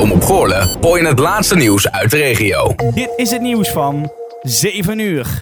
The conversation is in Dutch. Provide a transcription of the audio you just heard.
Om op Goorlen hoor het laatste nieuws uit de regio. Dit is het nieuws van 7 uur.